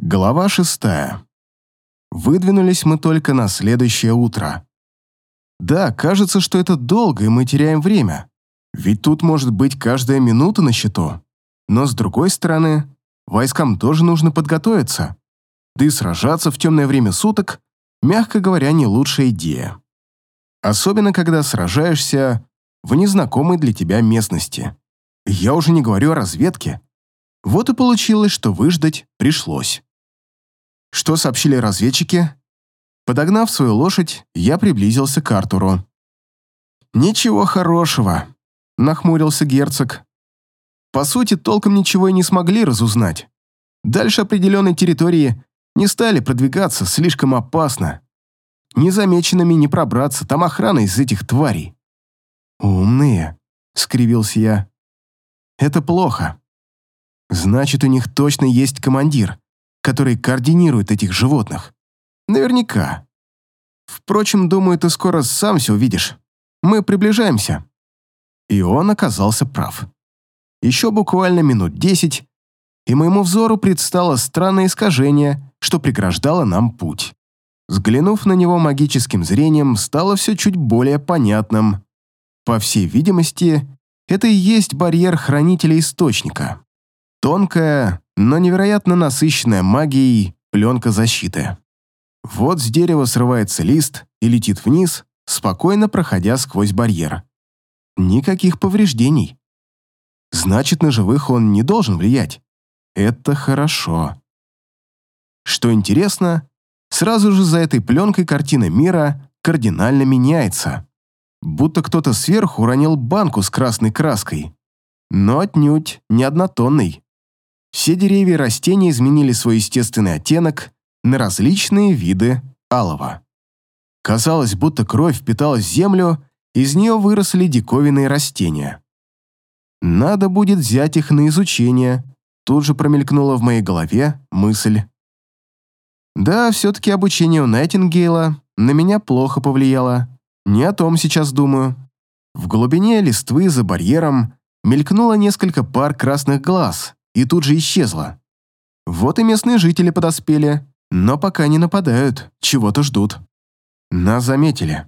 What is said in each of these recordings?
Глава шестая. Выдвинулись мы только на следующее утро. Да, кажется, что это долго, и мы теряем время. Ведь тут может быть каждая минута на счету. Но с другой стороны, войскам тоже нужно подготовиться. Да и сражаться в темное время суток, мягко говоря, не лучшая идея. Особенно, когда сражаешься в незнакомой для тебя местности. Я уже не говорю о разведке. Вот и получилось, что выждать пришлось. Что сообщили разведчики? Подогнав свою лошадь, я приблизился к Артуру. «Ничего хорошего», — нахмурился герцог. «По сути, толком ничего и не смогли разузнать. Дальше определенной территории не стали продвигаться, слишком опасно. Незамеченными не пробраться, там охрана из этих тварей». «Умные», — скривился я. «Это плохо. Значит, у них точно есть командир, который координирует этих животных. Наверняка. Впрочем, думаю, ты скоро сам все увидишь. Мы приближаемся. И он оказался прав. Еще буквально минут десять, и моему взору предстало странное искажение, что преграждало нам путь. Взглянув на него магическим зрением, стало все чуть более понятным. По всей видимости, это и есть барьер хранителя источника. Тонкая, но невероятно насыщенная магией пленка защиты. Вот с дерева срывается лист и летит вниз, спокойно проходя сквозь барьер. Никаких повреждений. Значит, на живых он не должен влиять. Это хорошо. Что интересно, сразу же за этой пленкой картина мира кардинально меняется. Будто кто-то сверху уронил банку с красной краской. Но отнюдь не однотонный. Все деревья и растения изменили свой естественный оттенок на различные виды алого. Казалось, будто кровь впиталась в землю, из нее выросли диковинные растения. Надо будет взять их на изучение, тут же промелькнула в моей голове мысль. Да, все-таки обучение у Найтингейла на меня плохо повлияло. Не о том сейчас думаю. В глубине листвы за барьером мелькнуло несколько пар красных глаз, и тут же исчезла. Вот и местные жители подоспели, но пока не нападают, чего-то ждут. Нас заметили.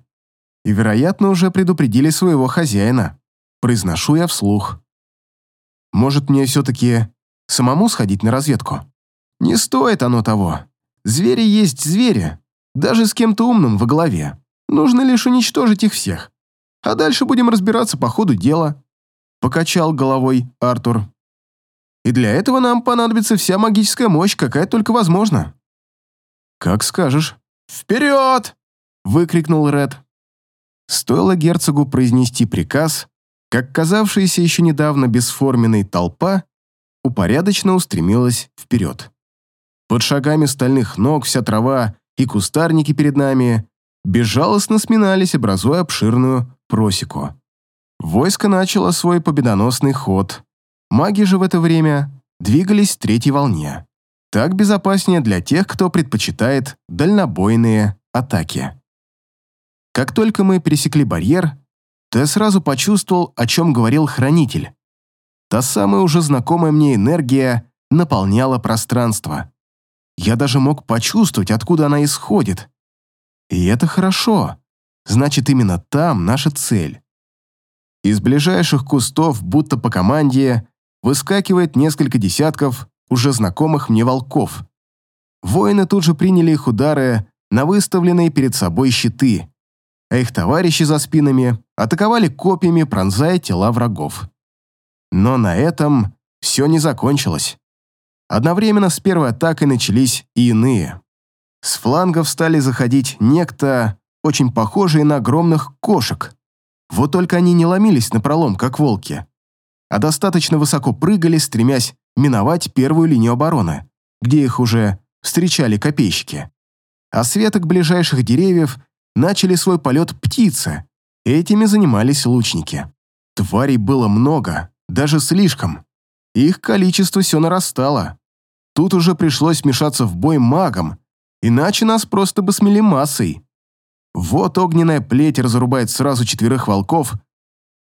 И, вероятно, уже предупредили своего хозяина. Произношу я вслух. Может, мне все-таки самому сходить на разведку? Не стоит оно того. Звери есть звери, даже с кем-то умным во голове. Нужно лишь уничтожить их всех. А дальше будем разбираться по ходу дела. Покачал головой Артур. И для этого нам понадобится вся магическая мощь, какая только возможна». «Как скажешь». «Вперед!» — выкрикнул Ред. Стоило герцогу произнести приказ, как казавшаяся еще недавно бесформенной толпа упорядоченно устремилась вперед. Под шагами стальных ног вся трава и кустарники перед нами безжалостно сминались, образуя обширную просеку. Войско начало свой победоносный ход, Маги же в это время двигались в третьей волне. Так безопаснее для тех, кто предпочитает дальнобойные атаки. Как только мы пересекли барьер, то я сразу почувствовал, о чем говорил Хранитель. Та самая уже знакомая мне энергия наполняла пространство. Я даже мог почувствовать, откуда она исходит. И это хорошо. Значит, именно там наша цель. Из ближайших кустов, будто по команде, выскакивает несколько десятков уже знакомых мне волков. Воины тут же приняли их удары на выставленные перед собой щиты, а их товарищи за спинами атаковали копьями, пронзая тела врагов. Но на этом все не закончилось. Одновременно с первой атакой начались и иные. С флангов стали заходить некто, очень похожие на огромных кошек. Вот только они не ломились на пролом, как волки, а достаточно высоко прыгали, стремясь миновать первую линию обороны, где их уже встречали копейщики. А с ближайших деревьев начали свой полет птицы. Этими занимались лучники. Тварей было много, даже слишком. Их количество все нарастало. Тут уже пришлось вмешаться в бой магам, иначе нас просто бы смели массой. Вот огненная плеть разрубает сразу четверых волков,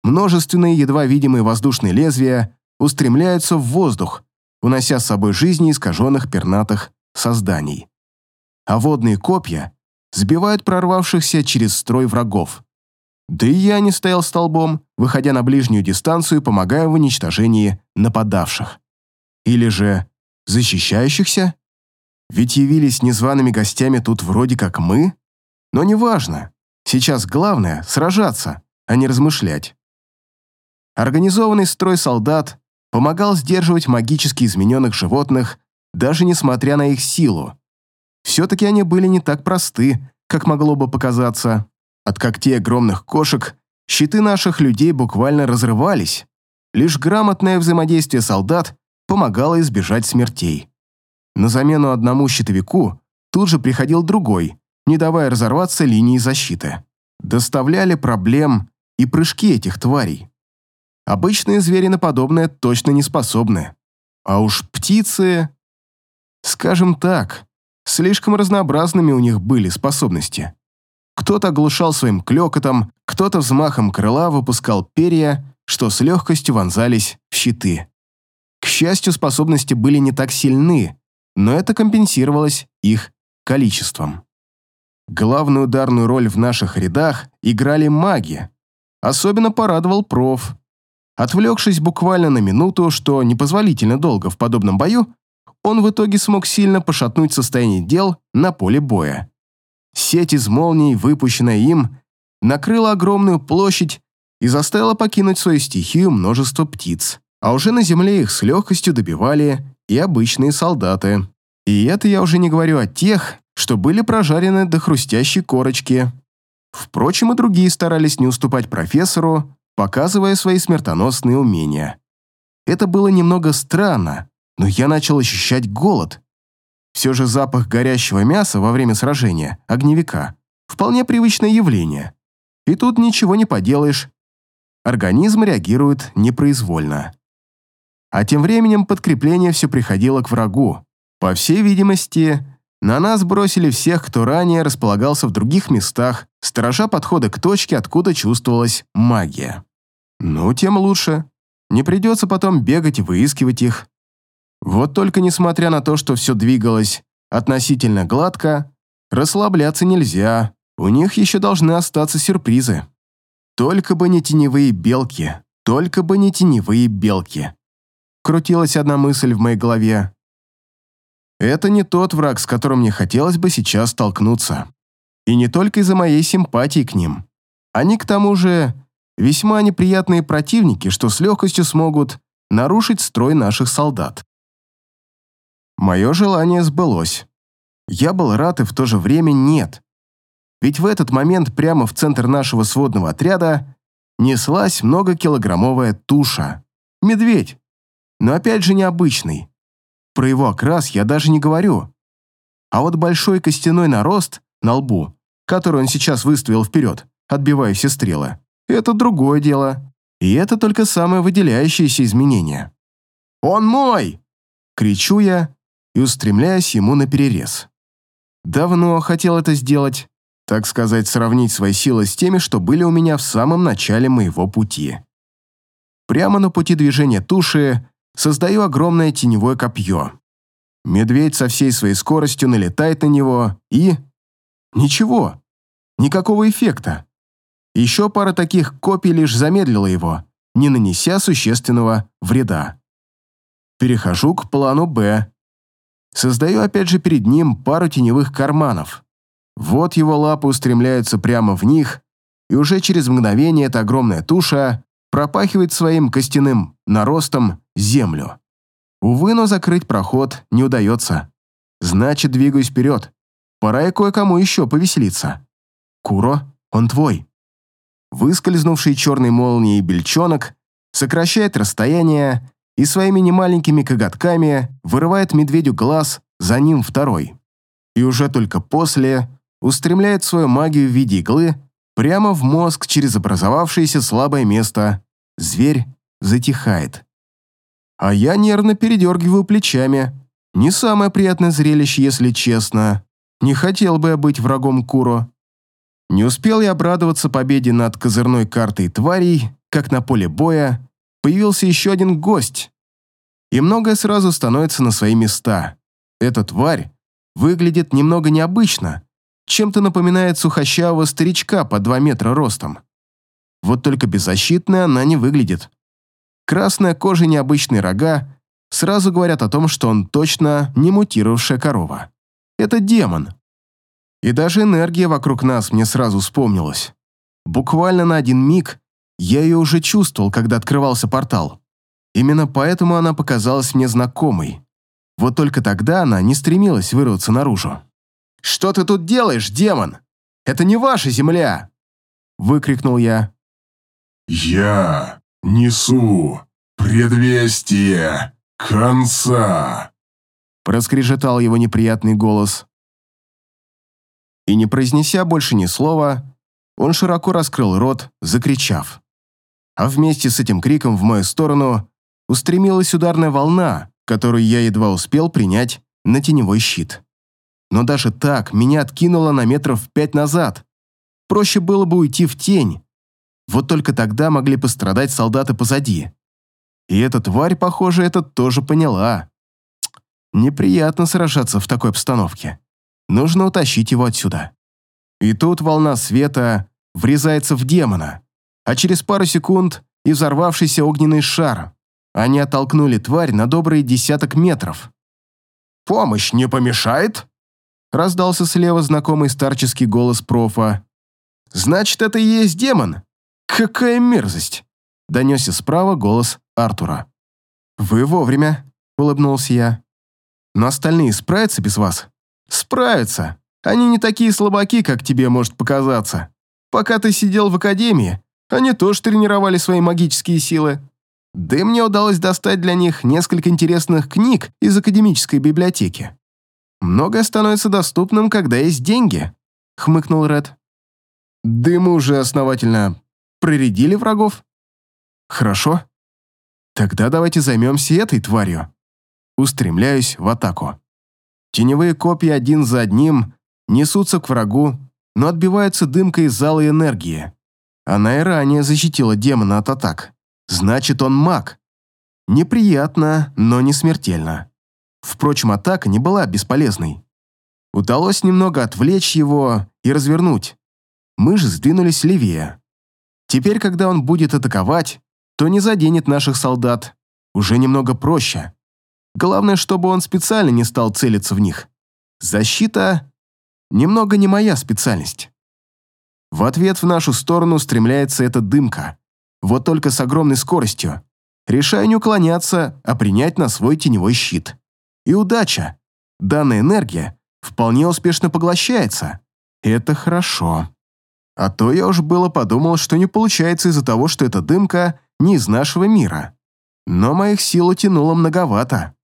Множественные едва видимые воздушные лезвия устремляются в воздух, унося с собой жизни искаженных пернатых созданий. А водные копья сбивают прорвавшихся через строй врагов. Да и я не стоял столбом, выходя на ближнюю дистанцию, помогая в уничтожении нападавших. Или же защищающихся? Ведь явились незваными гостями тут вроде как мы. Но неважно. Сейчас главное — сражаться, а не размышлять. Организованный строй солдат помогал сдерживать магически измененных животных, даже несмотря на их силу. Все-таки они были не так просты, как могло бы показаться. От когтей огромных кошек щиты наших людей буквально разрывались. Лишь грамотное взаимодействие солдат помогало избежать смертей. На замену одному щитовику тут же приходил другой, не давая разорваться линии защиты. Доставляли проблем и прыжки этих тварей. Обычные звери на подобное точно не способны. А уж птицы... Скажем так, слишком разнообразными у них были способности. Кто-то оглушал своим клёкотом, кто-то взмахом крыла выпускал перья, что с легкостью вонзались в щиты. К счастью, способности были не так сильны, но это компенсировалось их количеством. Главную ударную роль в наших рядах играли маги. Особенно порадовал проф. Отвлекшись буквально на минуту, что непозволительно долго в подобном бою, он в итоге смог сильно пошатнуть состояние дел на поле боя. Сеть из молний, выпущенная им, накрыла огромную площадь и заставила покинуть свою стихию множество птиц, а уже на земле их с легкостью добивали и обычные солдаты. И это я уже не говорю о тех, что были прожарены до хрустящей корочки. Впрочем, и другие старались не уступать профессору, показывая свои смертоносные умения. Это было немного странно, но я начал ощущать голод. Все же запах горящего мяса во время сражения, огневика, вполне привычное явление. И тут ничего не поделаешь. Организм реагирует непроизвольно. А тем временем подкрепление все приходило к врагу. По всей видимости, на нас бросили всех, кто ранее располагался в других местах, сторожа подхода к точке, откуда чувствовалась магия. Ну, тем лучше. Не придется потом бегать и выискивать их. Вот только несмотря на то, что все двигалось относительно гладко, расслабляться нельзя, у них еще должны остаться сюрпризы. Только бы не теневые белки, только бы не теневые белки. Крутилась одна мысль в моей голове. Это не тот враг, с которым мне хотелось бы сейчас столкнуться. И не только из-за моей симпатии к ним. Они, к тому же, весьма неприятные противники, что с легкостью смогут нарушить строй наших солдат. Мое желание сбылось. Я был рад и в то же время нет. Ведь в этот момент прямо в центр нашего сводного отряда неслась многокилограммовая туша. Медведь но опять же необычный. Про его окрас я даже не говорю. А вот большой костяной нарост на лбу, который он сейчас выставил вперед, отбивая все стрелы, это другое дело. И это только самое выделяющееся изменение. «Он мой!» — кричу я и устремляюсь ему на перерез. Давно хотел это сделать, так сказать, сравнить свои силы с теми, что были у меня в самом начале моего пути. Прямо на пути движения туши создаю огромное теневое копье. Медведь со всей своей скоростью налетает на него и... Ничего. Никакого эффекта. Еще пара таких копий лишь замедлила его, не нанеся существенного вреда. Перехожу к плану «Б». Создаю опять же перед ним пару теневых карманов. Вот его лапы устремляются прямо в них, и уже через мгновение эта огромная туша пропахивает своим костяным наростом землю. Увы, но закрыть проход не удается. Значит, двигаюсь вперед. Пора и кое-кому еще повеселиться. Куро, он твой. Выскользнувший черной молнией бельчонок сокращает расстояние и своими немаленькими коготками вырывает медведю глаз, за ним второй. И уже только после устремляет свою магию в виде иглы прямо в мозг через образовавшееся слабое место. Зверь затихает. А я нервно передергиваю плечами. Не самое приятное зрелище, если честно. Не хотел бы я быть врагом Куро. Не успел я обрадоваться победе над козырной картой тварей, как на поле боя появился еще один гость. И многое сразу становится на свои места. Эта тварь выглядит немного необычно, чем-то напоминает сухощавого старичка по 2 метра ростом. Вот только беззащитной она не выглядит. Красная кожа и необычные рога сразу говорят о том, что он точно не мутировавшая корова. Это демон. И даже энергия вокруг нас мне сразу вспомнилась. Буквально на один миг я ее уже чувствовал, когда открывался портал. Именно поэтому она показалась мне знакомой. Вот только тогда она не стремилась вырваться наружу. «Что ты тут делаешь, демон? Это не ваша земля!» Выкрикнул я. «Я несу предвестие конца!» Проскрежетал его неприятный голос. И не произнеся больше ни слова, он широко раскрыл рот, закричав. А вместе с этим криком в мою сторону устремилась ударная волна, которую я едва успел принять на теневой щит. Но даже так меня откинуло на метров пять назад. Проще было бы уйти в тень. Вот только тогда могли пострадать солдаты позади. И эта тварь, похоже, это тоже поняла. Неприятно сражаться в такой обстановке. Нужно утащить его отсюда. И тут волна света врезается в демона, а через пару секунд и взорвавшийся огненный шар. Они оттолкнули тварь на добрый десяток метров. «Помощь не помешает?» раздался слева знакомый старческий голос профа. «Значит, это и есть демон? Какая мерзость!» донесся справа голос Артура. «Вы вовремя», — улыбнулся я. «Но остальные справятся без вас?» «Справятся. Они не такие слабаки, как тебе может показаться. Пока ты сидел в академии, они тоже тренировали свои магические силы. Да и мне удалось достать для них несколько интересных книг из академической библиотеки. Многое становится доступным, когда есть деньги», — хмыкнул Ред. «Да мы уже основательно проредили врагов?» «Хорошо. Тогда давайте займемся этой тварью». Устремляюсь в атаку. Теневые копья один за одним несутся к врагу, но отбиваются дымкой из зала энергии. Она и ранее защитила демона от атак. Значит, он маг. Неприятно, но не смертельно. Впрочем, атака не была бесполезной. Удалось немного отвлечь его и развернуть. Мы же сдвинулись левее. Теперь, когда он будет атаковать, то не заденет наших солдат. Уже немного проще. Главное, чтобы он специально не стал целиться в них. Защита немного не моя специальность. В ответ в нашу сторону стремляется эта дымка. Вот только с огромной скоростью. Решаю не уклоняться, а принять на свой теневой щит. И удача. Данная энергия вполне успешно поглощается. Это хорошо. А то я уж было подумал, что не получается из-за того, что эта дымка не из нашего мира. Но моих сил утянуло многовато.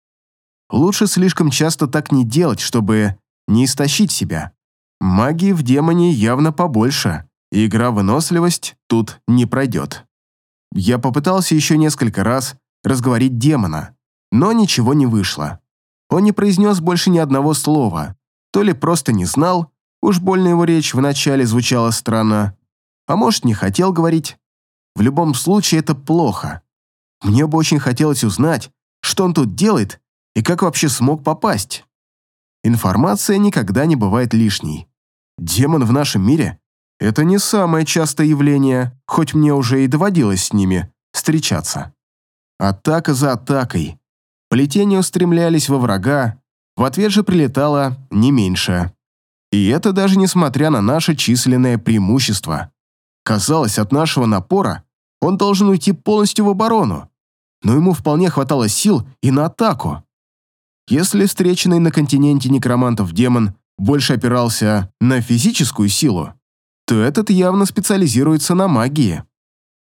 Лучше слишком часто так не делать, чтобы не истощить себя. Магии в демоне явно побольше, и игра выносливость тут не пройдет. Я попытался еще несколько раз разговорить демона, но ничего не вышло. Он не произнес больше ни одного слова, то ли просто не знал, уж больно его речь вначале звучала странно, а может, не хотел говорить. В любом случае, это плохо. Мне бы очень хотелось узнать, что он тут делает и как вообще смог попасть? Информация никогда не бывает лишней. Демон в нашем мире — это не самое частое явление, хоть мне уже и доводилось с ними встречаться. Атака за атакой. Плетения устремлялись во врага, в ответ же прилетало не меньше. И это даже несмотря на наше численное преимущество. Казалось, от нашего напора он должен уйти полностью в оборону, но ему вполне хватало сил и на атаку. Если встреченный на континенте некромантов демон больше опирался на физическую силу, то этот явно специализируется на магии.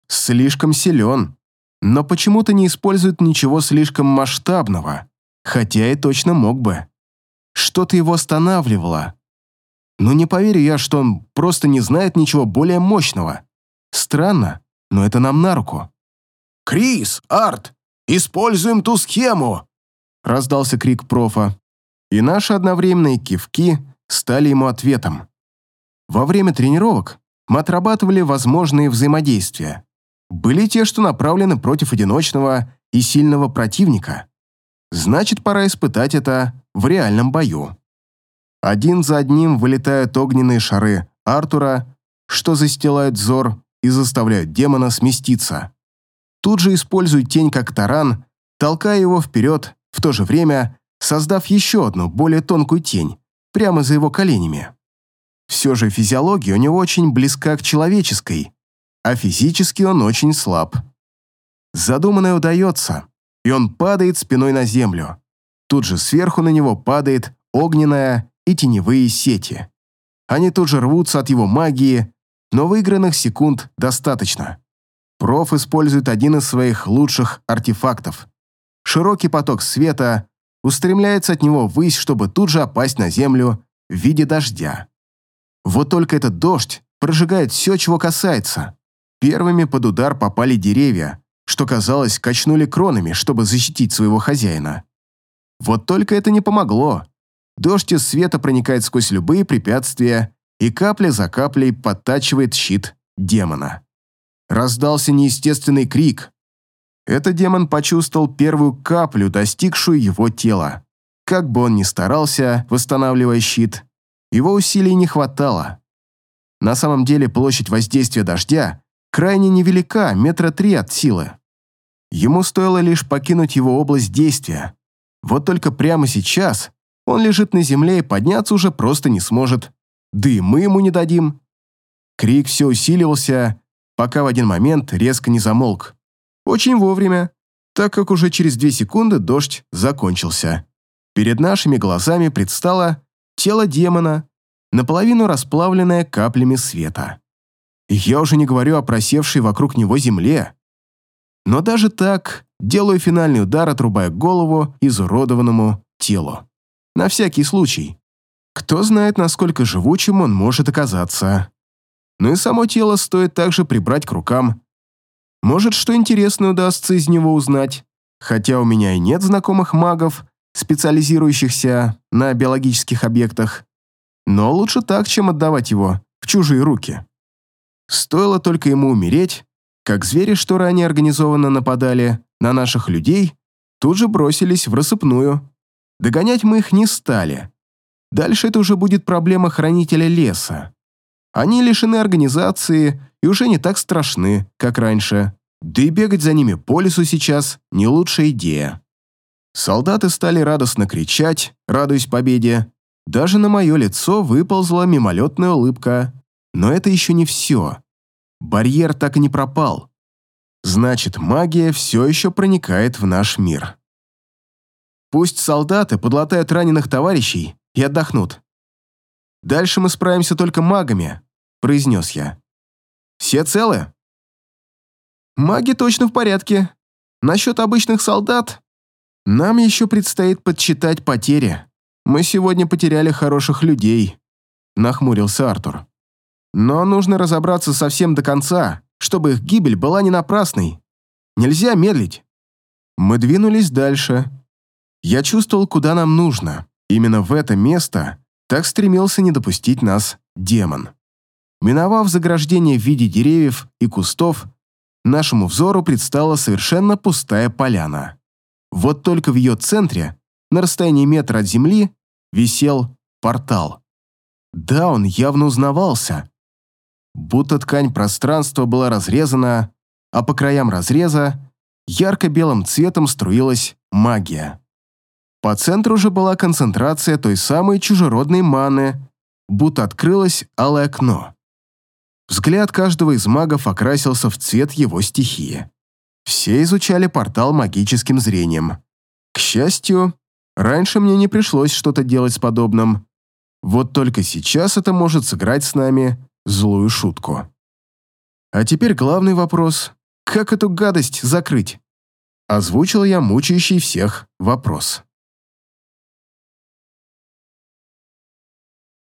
Слишком силен, но почему-то не использует ничего слишком масштабного, хотя и точно мог бы. Что-то его останавливало. Но не поверю я, что он просто не знает ничего более мощного. Странно, но это нам на руку. «Крис, Арт, используем ту схему!» раздался крик профа, и наши одновременные кивки стали ему ответом. Во время тренировок мы отрабатывали возможные взаимодействия. Были те, что направлены против одиночного и сильного противника. Значит, пора испытать это в реальном бою. Один за одним вылетают огненные шары Артура, что застилают взор и заставляют демона сместиться. Тут же используют тень как таран, толкая его вперед, в то же время создав еще одну, более тонкую тень, прямо за его коленями. Все же физиология у него очень близка к человеческой, а физически он очень слаб. Задуманное удается, и он падает спиной на землю. Тут же сверху на него падает огненная и теневые сети. Они тут же рвутся от его магии, но выигранных секунд достаточно. Проф использует один из своих лучших артефактов. Широкий поток света устремляется от него ввысь, чтобы тут же опасть на землю в виде дождя. Вот только этот дождь прожигает все, чего касается. Первыми под удар попали деревья, что, казалось, качнули кронами, чтобы защитить своего хозяина. Вот только это не помогло. Дождь из света проникает сквозь любые препятствия и капля за каплей подтачивает щит демона. Раздался неестественный крик. Этот демон почувствовал первую каплю, достигшую его тела. Как бы он ни старался, восстанавливая щит, его усилий не хватало. На самом деле площадь воздействия дождя крайне невелика, метра три от силы. Ему стоило лишь покинуть его область действия. Вот только прямо сейчас он лежит на земле и подняться уже просто не сможет. Да и мы ему не дадим. Крик все усиливался, пока в один момент резко не замолк. Очень вовремя, так как уже через две секунды дождь закончился. Перед нашими глазами предстало тело демона, наполовину расплавленное каплями света. Я уже не говорю о просевшей вокруг него земле. Но даже так делаю финальный удар, отрубая голову изуродованному телу. На всякий случай. Кто знает, насколько живучим он может оказаться. Ну и само тело стоит также прибрать к рукам. Может, что интересное удастся из него узнать. Хотя у меня и нет знакомых магов, специализирующихся на биологических объектах. Но лучше так, чем отдавать его в чужие руки. Стоило только ему умереть, как звери, что ранее организованно нападали на наших людей, тут же бросились в рассыпную. Догонять мы их не стали. Дальше это уже будет проблема хранителя леса. Они лишены организации и уже не так страшны, как раньше. Да и бегать за ними по лесу сейчас не лучшая идея. Солдаты стали радостно кричать, радуясь победе. Даже на мое лицо выползла мимолетная улыбка. Но это еще не все. Барьер так и не пропал. Значит, магия все еще проникает в наш мир. Пусть солдаты подлатают раненых товарищей и отдохнут. Дальше мы справимся только магами, произнес я. Все целы? Маги точно в порядке. Насчет обычных солдат нам еще предстоит подсчитать потери. Мы сегодня потеряли хороших людей, нахмурился Артур. Но нужно разобраться совсем до конца, чтобы их гибель была не напрасной. Нельзя медлить. Мы двинулись дальше. Я чувствовал, куда нам нужно. Именно в это место так стремился не допустить нас демон. Миновав заграждение в виде деревьев и кустов, нашему взору предстала совершенно пустая поляна. Вот только в ее центре, на расстоянии метра от земли, висел портал. Да, он явно узнавался будто ткань пространства была разрезана, а по краям разреза ярко-белым цветом струилась магия. По центру же была концентрация той самой чужеродной маны, будто открылось алое окно. Взгляд каждого из магов окрасился в цвет его стихии. Все изучали портал магическим зрением. К счастью, раньше мне не пришлось что-то делать с подобным. Вот только сейчас это может сыграть с нами злую шутку. А теперь главный вопрос – как эту гадость закрыть? Озвучил я мучающий всех вопрос.